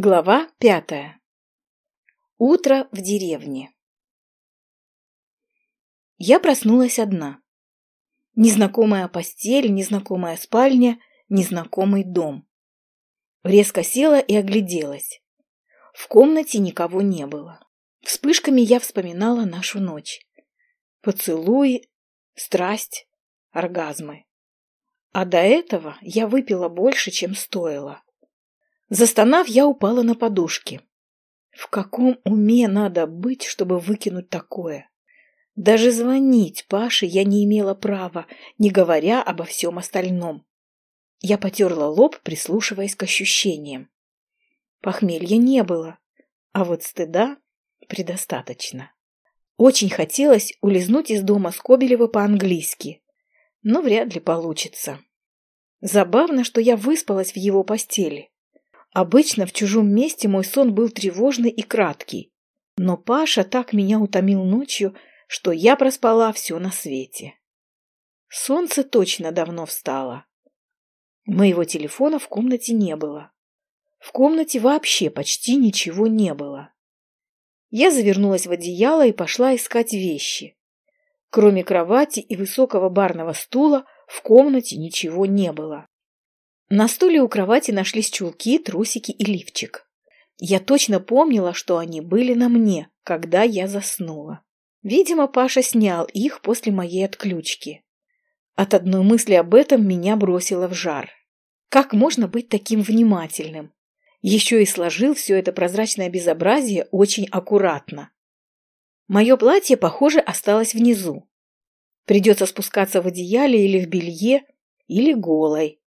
Глава пятая. Утро в деревне. Я проснулась одна. Незнакомая постель, незнакомая спальня, незнакомый дом. Резко села и огляделась. В комнате никого не было. Вспышками я вспоминала нашу ночь. Поцелуи, страсть, оргазмы. А до этого я выпила больше, чем стоило. Застонав, я упала на подушки. В каком уме надо быть, чтобы выкинуть такое? Даже звонить Паше я не имела права, не говоря обо всем остальном. Я потерла лоб, прислушиваясь к ощущениям. Похмелья не было, а вот стыда предостаточно. Очень хотелось улизнуть из дома Скобелева по-английски, но вряд ли получится. Забавно, что я выспалась в его постели. Обычно в чужом месте мой сон был тревожный и краткий, но Паша так меня утомил ночью, что я проспала все на свете. Солнце точно давно встало. Моего телефона в комнате не было. В комнате вообще почти ничего не было. Я завернулась в одеяло и пошла искать вещи. Кроме кровати и высокого барного стула в комнате ничего не было. На стуле у кровати нашлись чулки, трусики и лифчик. Я точно помнила, что они были на мне, когда я заснула. Видимо, Паша снял их после моей отключки. От одной мысли об этом меня бросило в жар. Как можно быть таким внимательным? Еще и сложил все это прозрачное безобразие очень аккуратно. Мое платье, похоже, осталось внизу. Придется спускаться в одеяле или в белье, или голой.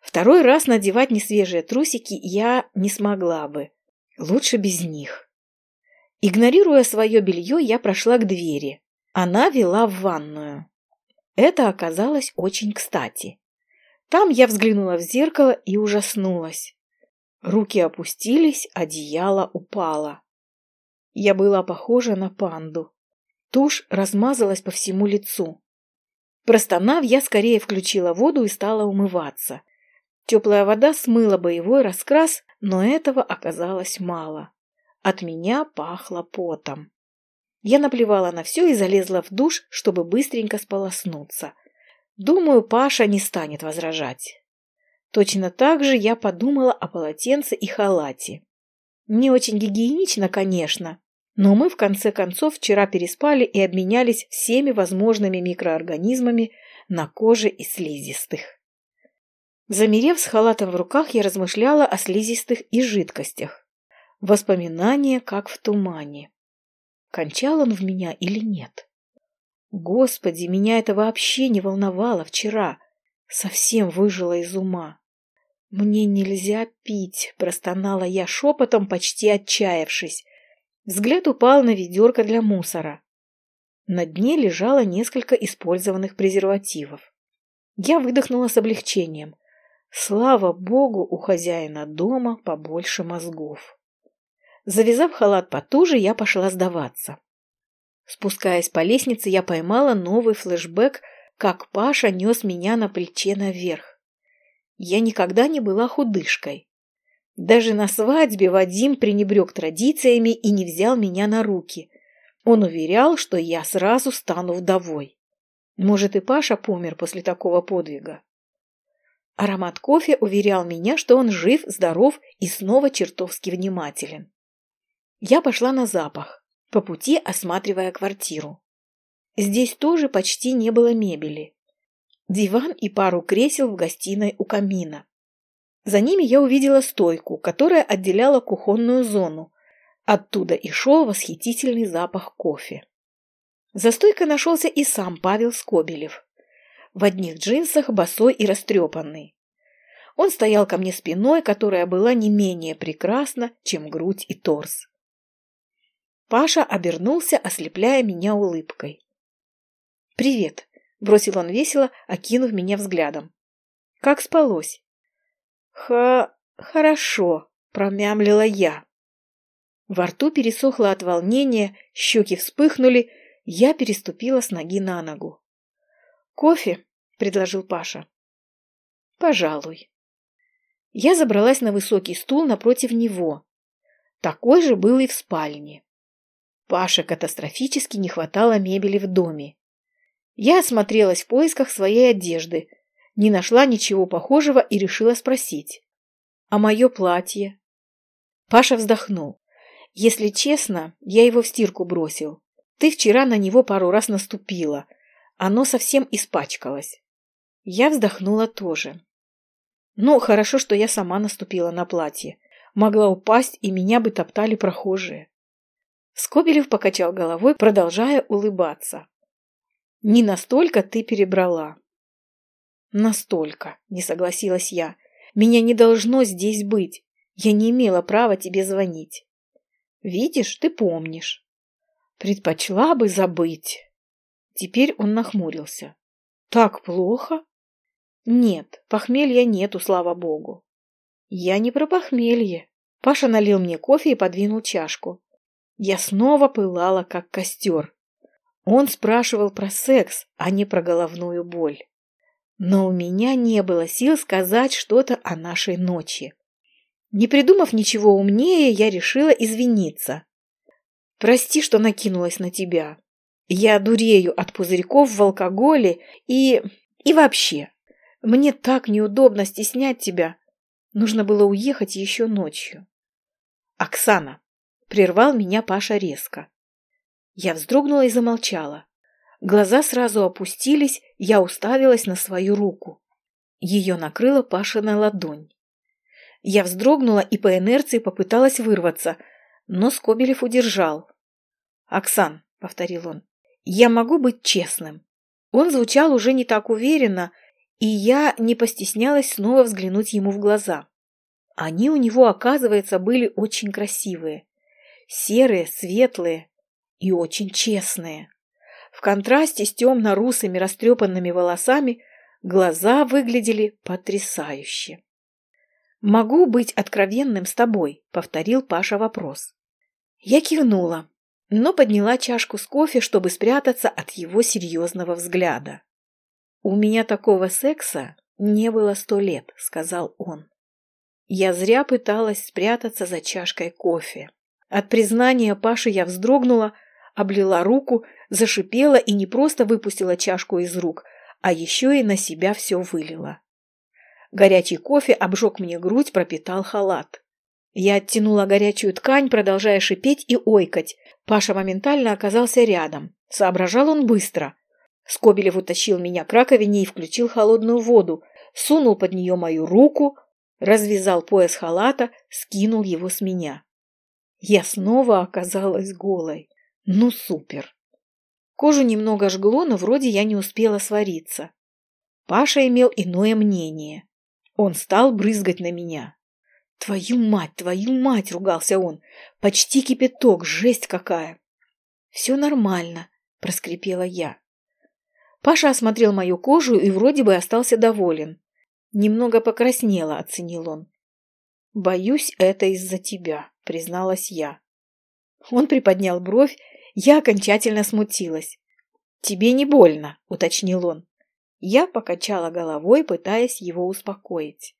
Второй раз надевать несвежие трусики я не смогла бы. Лучше без них. Игнорируя свое белье, я прошла к двери. Она вела в ванную. Это оказалось очень кстати. Там я взглянула в зеркало и ужаснулась. Руки опустились, одеяло упало. Я была похожа на панду. Тушь размазалась по всему лицу. Простонав, я скорее включила воду и стала умываться. Теплая вода смыла боевой раскрас, но этого оказалось мало. От меня пахло потом. Я наплевала на все и залезла в душ, чтобы быстренько сполоснуться. Думаю, Паша не станет возражать. Точно так же я подумала о полотенце и халате. Не очень гигиенично, конечно, но мы в конце концов вчера переспали и обменялись всеми возможными микроорганизмами на коже и слизистых. Замерев с халатом в руках, я размышляла о слизистых и жидкостях. Воспоминания, как в тумане. Кончал он в меня или нет? Господи, меня это вообще не волновало вчера. Совсем выжила из ума. «Мне нельзя пить», — простонала я шепотом, почти отчаявшись. Взгляд упал на ведерко для мусора. На дне лежало несколько использованных презервативов. Я выдохнула с облегчением. Слава богу, у хозяина дома побольше мозгов. Завязав халат потуже, я пошла сдаваться. Спускаясь по лестнице, я поймала новый флешбэк, как Паша нес меня на плече наверх. Я никогда не была худышкой. Даже на свадьбе Вадим пренебрег традициями и не взял меня на руки. Он уверял, что я сразу стану вдовой. Может, и Паша помер после такого подвига. Аромат кофе уверял меня, что он жив, здоров и снова чертовски внимателен. Я пошла на запах, по пути осматривая квартиру. Здесь тоже почти не было мебели. Диван и пару кресел в гостиной у камина. За ними я увидела стойку, которая отделяла кухонную зону. Оттуда и шел восхитительный запах кофе. За стойкой нашелся и сам Павел Скобелев в одних джинсах, босой и растрепанный. Он стоял ко мне спиной, которая была не менее прекрасна, чем грудь и торс. Паша обернулся, ослепляя меня улыбкой. «Привет», — бросил он весело, окинув меня взглядом. «Как спалось?» «Ха... хорошо», — промямлила я. Во рту пересохло от волнения, щеки вспыхнули, я переступила с ноги на ногу. «Кофе?» — предложил Паша. «Пожалуй». Я забралась на высокий стул напротив него. Такой же был и в спальне. Паше катастрофически не хватало мебели в доме. Я осмотрелась в поисках своей одежды, не нашла ничего похожего и решила спросить. «А мое платье?» Паша вздохнул. «Если честно, я его в стирку бросил. Ты вчера на него пару раз наступила. Оно совсем испачкалось». Я вздохнула тоже. Ну, хорошо, что я сама наступила на платье. Могла упасть, и меня бы топтали прохожие. Скобелев покачал головой, продолжая улыбаться. «Не настолько ты перебрала». «Настолько», — не согласилась я. «Меня не должно здесь быть. Я не имела права тебе звонить». «Видишь, ты помнишь». «Предпочла бы забыть». Теперь он нахмурился. «Так плохо?» Нет, похмелья нету, слава богу. Я не про похмелье. Паша налил мне кофе и подвинул чашку. Я снова пылала, как костер. Он спрашивал про секс, а не про головную боль. Но у меня не было сил сказать что-то о нашей ночи. Не придумав ничего умнее, я решила извиниться. Прости, что накинулась на тебя. Я дурею от пузырьков в алкоголе и... и вообще. Мне так неудобно стеснять тебя. Нужно было уехать еще ночью. Оксана. Прервал меня Паша резко. Я вздрогнула и замолчала. Глаза сразу опустились, я уставилась на свою руку. Ее накрыла Пашина ладонь. Я вздрогнула и по инерции попыталась вырваться, но Скобелев удержал. «Оксан», — повторил он, — «я могу быть честным». Он звучал уже не так уверенно, и я не постеснялась снова взглянуть ему в глаза. Они у него, оказывается, были очень красивые. Серые, светлые и очень честные. В контрасте с темно-русыми растрепанными волосами глаза выглядели потрясающе. «Могу быть откровенным с тобой», — повторил Паша вопрос. Я кивнула, но подняла чашку с кофе, чтобы спрятаться от его серьезного взгляда. «У меня такого секса не было сто лет», — сказал он. Я зря пыталась спрятаться за чашкой кофе. От признания Паши я вздрогнула, облила руку, зашипела и не просто выпустила чашку из рук, а еще и на себя все вылила. Горячий кофе обжег мне грудь, пропитал халат. Я оттянула горячую ткань, продолжая шипеть и ойкать. Паша моментально оказался рядом. Соображал он быстро. Скобелев утащил меня к раковине и включил холодную воду, сунул под нее мою руку, развязал пояс халата, скинул его с меня. Я снова оказалась голой. Ну, супер! Кожу немного жгло, но вроде я не успела свариться. Паша имел иное мнение. Он стал брызгать на меня. «Твою мать, твою мать!» — ругался он. «Почти кипяток, жесть какая!» «Все нормально», — проскрипела я. Паша осмотрел мою кожу и вроде бы остался доволен. Немного покраснела, оценил он. «Боюсь, это из-за тебя», — призналась я. Он приподнял бровь, я окончательно смутилась. «Тебе не больно», — уточнил он. Я покачала головой, пытаясь его успокоить.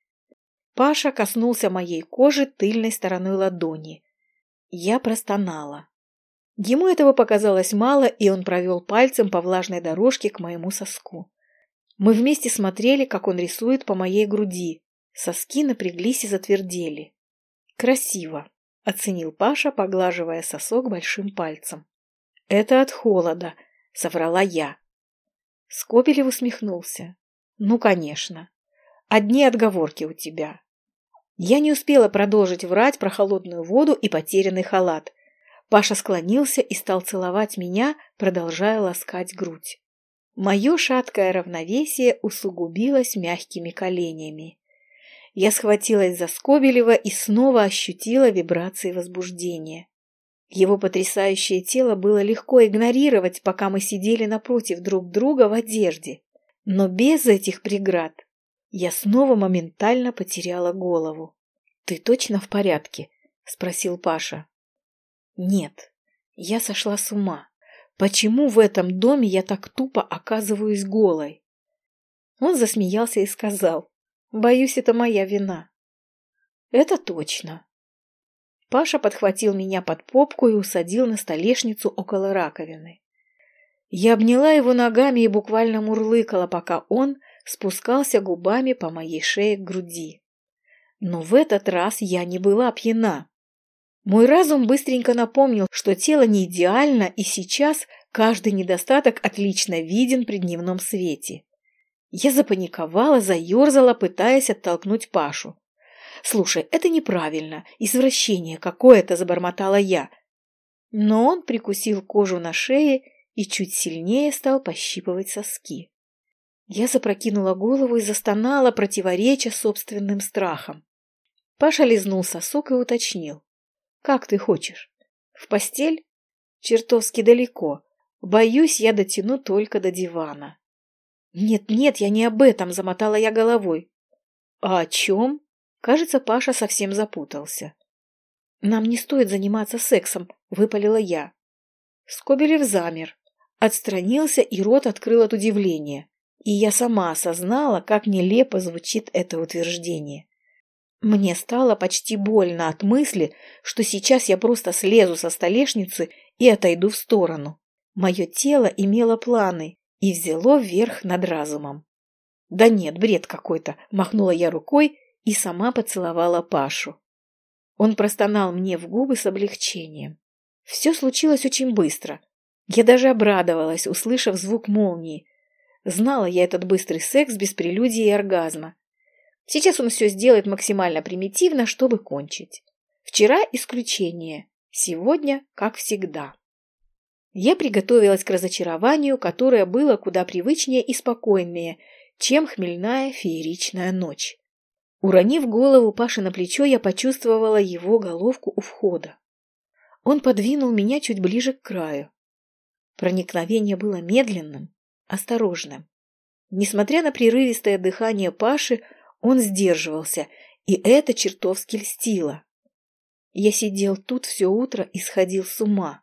Паша коснулся моей кожи тыльной стороной ладони. Я простонала. Ему этого показалось мало, и он провел пальцем по влажной дорожке к моему соску. Мы вместе смотрели, как он рисует по моей груди. Соски напряглись и затвердели. «Красиво», — оценил Паша, поглаживая сосок большим пальцем. «Это от холода», — соврала я. Скобелев усмехнулся. «Ну, конечно. Одни отговорки у тебя». Я не успела продолжить врать про холодную воду и потерянный халат. Паша склонился и стал целовать меня, продолжая ласкать грудь. Мое шаткое равновесие усугубилось мягкими коленями. Я схватилась за Скобелева и снова ощутила вибрации возбуждения. Его потрясающее тело было легко игнорировать, пока мы сидели напротив друг друга в одежде. Но без этих преград я снова моментально потеряла голову. «Ты точно в порядке?» – спросил Паша. Нет, я сошла с ума. Почему в этом доме я так тупо оказываюсь голой? Он засмеялся и сказал, боюсь, это моя вина. Это точно. Паша подхватил меня под попку и усадил на столешницу около раковины. Я обняла его ногами и буквально мурлыкала, пока он спускался губами по моей шее к груди. Но в этот раз я не была пьяна. Мой разум быстренько напомнил, что тело не идеально, и сейчас каждый недостаток отлично виден при дневном свете. Я запаниковала, заерзала, пытаясь оттолкнуть Пашу. «Слушай, это неправильно, извращение какое-то», — забормотала я. Но он прикусил кожу на шее и чуть сильнее стал пощипывать соски. Я запрокинула голову и застонала, противореча собственным страхам. Паша лизнул сосок и уточнил. «Как ты хочешь? В постель? Чертовски далеко. Боюсь, я дотяну только до дивана». «Нет-нет, я не об этом», — замотала я головой. «А о чем?» Кажется, Паша совсем запутался. «Нам не стоит заниматься сексом», — выпалила я. Скобелев замер, отстранился и рот открыл от удивления. И я сама осознала, как нелепо звучит это утверждение. Мне стало почти больно от мысли, что сейчас я просто слезу со столешницы и отойду в сторону. Мое тело имело планы и взяло верх над разумом. «Да нет, бред какой-то!» – махнула я рукой и сама поцеловала Пашу. Он простонал мне в губы с облегчением. Все случилось очень быстро. Я даже обрадовалась, услышав звук молнии. Знала я этот быстрый секс без прелюдии и оргазма. Сейчас он все сделает максимально примитивно, чтобы кончить. Вчера исключение, сегодня как всегда. Я приготовилась к разочарованию, которое было куда привычнее и спокойнее, чем хмельная фееричная ночь. Уронив голову Паши на плечо, я почувствовала его головку у входа. Он подвинул меня чуть ближе к краю. Проникновение было медленным, осторожным. Несмотря на прерывистое дыхание Паши, он сдерживался, и это чертовски льстило. Я сидел тут все утро и сходил с ума,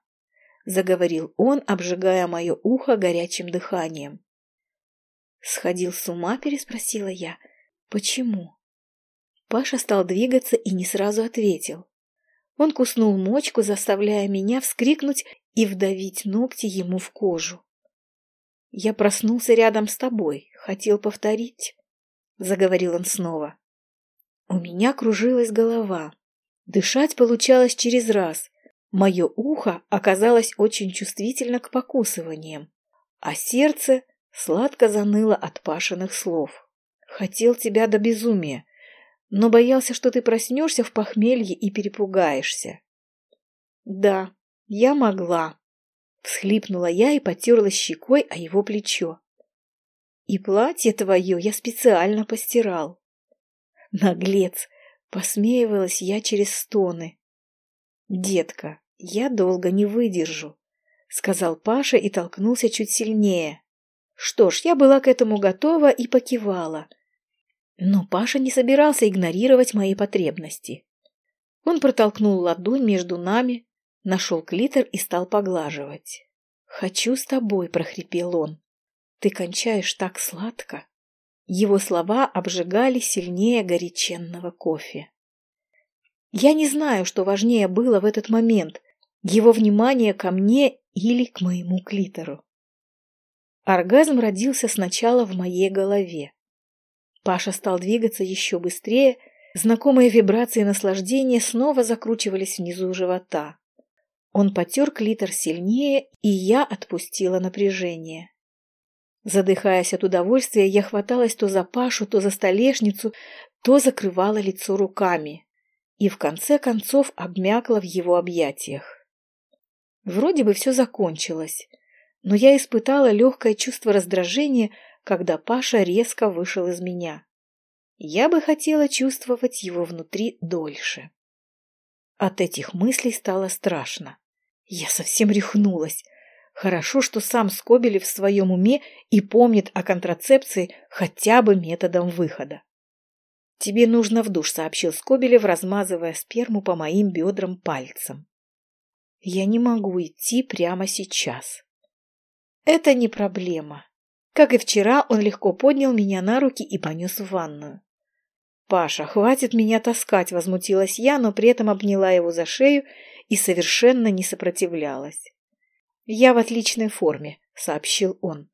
заговорил он, обжигая мое ухо горячим дыханием. Сходил с ума, переспросила я. Почему? Паша стал двигаться и не сразу ответил. Он куснул мочку, заставляя меня вскрикнуть и вдавить ногти ему в кожу. «Я проснулся рядом с тобой, хотел повторить», — заговорил он снова. У меня кружилась голова. Дышать получалось через раз. Мое ухо оказалось очень чувствительно к покусываниям, а сердце сладко заныло от Пашиных слов. «Хотел тебя до безумия, но боялся, что ты проснешься в похмелье и перепугаешься. Да, я могла. Всхлипнула я и потерла щекой о его плечо. И платье твое я специально постирал. Наглец, посмеивалась я через стоны. Детка, я долго не выдержу, сказал Паша и толкнулся чуть сильнее. Что ж, я была к этому готова и покивала. Но Паша не собирался игнорировать мои потребности. Он протолкнул ладонь между нами, нашел клитор и стал поглаживать. «Хочу с тобой», — прохрипел он. «Ты кончаешь так сладко». Его слова обжигали сильнее горяченного кофе. Я не знаю, что важнее было в этот момент — его внимание ко мне или к моему клитору. Оргазм родился сначала в моей голове. Паша стал двигаться еще быстрее, знакомые вибрации наслаждения снова закручивались внизу живота. Он потер клитор сильнее, и я отпустила напряжение. Задыхаясь от удовольствия, я хваталась то за Пашу, то за столешницу, то закрывала лицо руками и в конце концов обмякла в его объятиях. Вроде бы все закончилось, но я испытала легкое чувство раздражения, когда Паша резко вышел из меня. Я бы хотела чувствовать его внутри дольше. От этих мыслей стало страшно. Я совсем рехнулась. Хорошо, что сам Скобелев в своем уме и помнит о контрацепции хотя бы методом выхода. «Тебе нужно в душ», — сообщил Скобелев, размазывая сперму по моим бедрам пальцем. «Я не могу идти прямо сейчас». «Это не проблема. Как и вчера, он легко поднял меня на руки и понес в ванную. «Паша, хватит меня таскать!» – возмутилась я, но при этом обняла его за шею и совершенно не сопротивлялась. «Я в отличной форме», – сообщил он.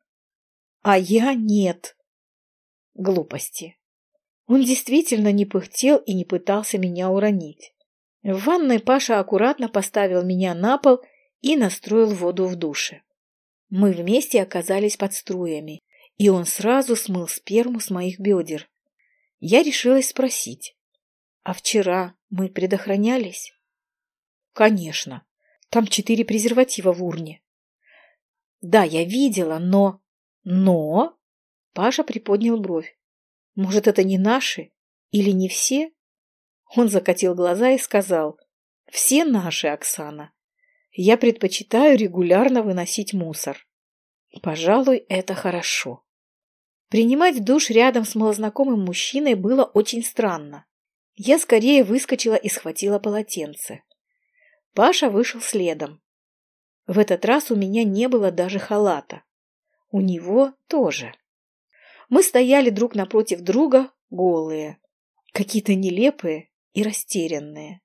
«А я нет». Глупости. Он действительно не пыхтел и не пытался меня уронить. В ванной Паша аккуратно поставил меня на пол и настроил воду в душе. Мы вместе оказались под струями, и он сразу смыл сперму с моих бедер. Я решилась спросить, а вчера мы предохранялись? Конечно, там четыре презерватива в урне. Да, я видела, но... Но... Паша приподнял бровь. Может, это не наши? Или не все? Он закатил глаза и сказал. Все наши, Оксана. Я предпочитаю регулярно выносить мусор. Пожалуй, это хорошо. Принимать душ рядом с малознакомым мужчиной было очень странно. Я скорее выскочила и схватила полотенце. Паша вышел следом. В этот раз у меня не было даже халата. У него тоже. Мы стояли друг напротив друга, голые, какие-то нелепые и растерянные.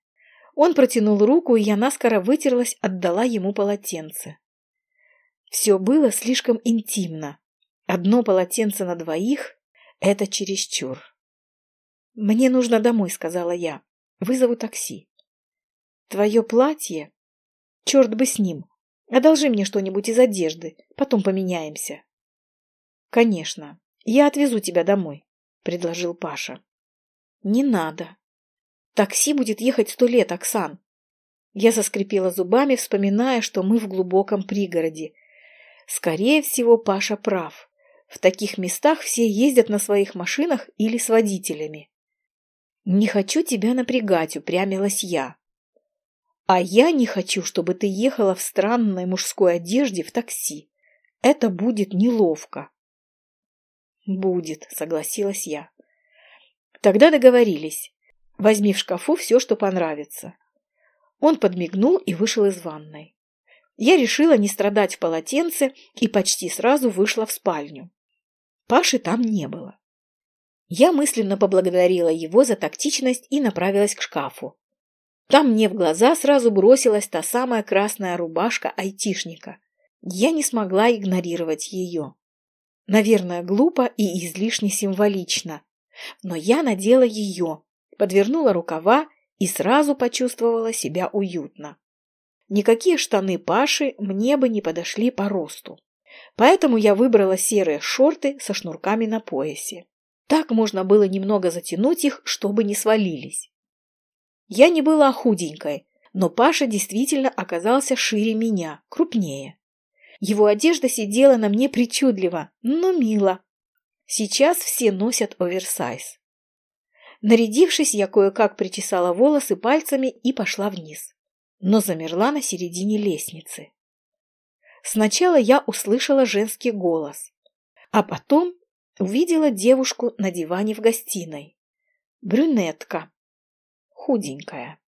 Он протянул руку, и я наскоро вытерлась, отдала ему полотенце. Все было слишком интимно. Одно полотенце на двоих — это чересчур. «Мне нужно домой», — сказала я. «Вызову такси». «Твое платье? Черт бы с ним. Одолжи мне что-нибудь из одежды, потом поменяемся». «Конечно. Я отвезу тебя домой», — предложил Паша. «Не надо. Такси будет ехать сто лет, Оксан. Я заскрипела зубами, вспоминая, что мы в глубоком пригороде. Скорее всего, Паша прав. В таких местах все ездят на своих машинах или с водителями. «Не хочу тебя напрягать», — упрямилась я. «А я не хочу, чтобы ты ехала в странной мужской одежде в такси. Это будет неловко». «Будет», — согласилась я. «Тогда договорились. Возьми в шкафу все, что понравится. Он подмигнул и вышел из ванной. Я решила не страдать в полотенце и почти сразу вышла в спальню. Паши там не было. Я мысленно поблагодарила его за тактичность и направилась к шкафу. Там мне в глаза сразу бросилась та самая красная рубашка айтишника. Я не смогла игнорировать ее. Наверное, глупо и излишне символично. Но я надела ее, подвернула рукава и сразу почувствовала себя уютно. Никакие штаны Паши мне бы не подошли по росту. Поэтому я выбрала серые шорты со шнурками на поясе. Так можно было немного затянуть их, чтобы не свалились. Я не была худенькой, но Паша действительно оказался шире меня, крупнее. Его одежда сидела на мне причудливо, но мило. Сейчас все носят оверсайз. Нарядившись, я кое-как причесала волосы пальцами и пошла вниз. Но замерла на середине лестницы. Сначала я услышала женский голос, а потом увидела девушку на диване в гостиной. Брюнетка, худенькая.